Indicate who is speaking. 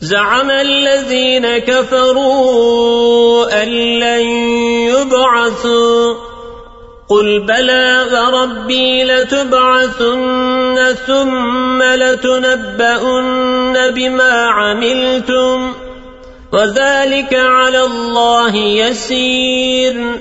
Speaker 1: زعم الذين كفروا أن لن يبعثوا. قل بلى وربي لتبعثن ثم لتنبؤن بما عملتم. وذلك على الله يسير.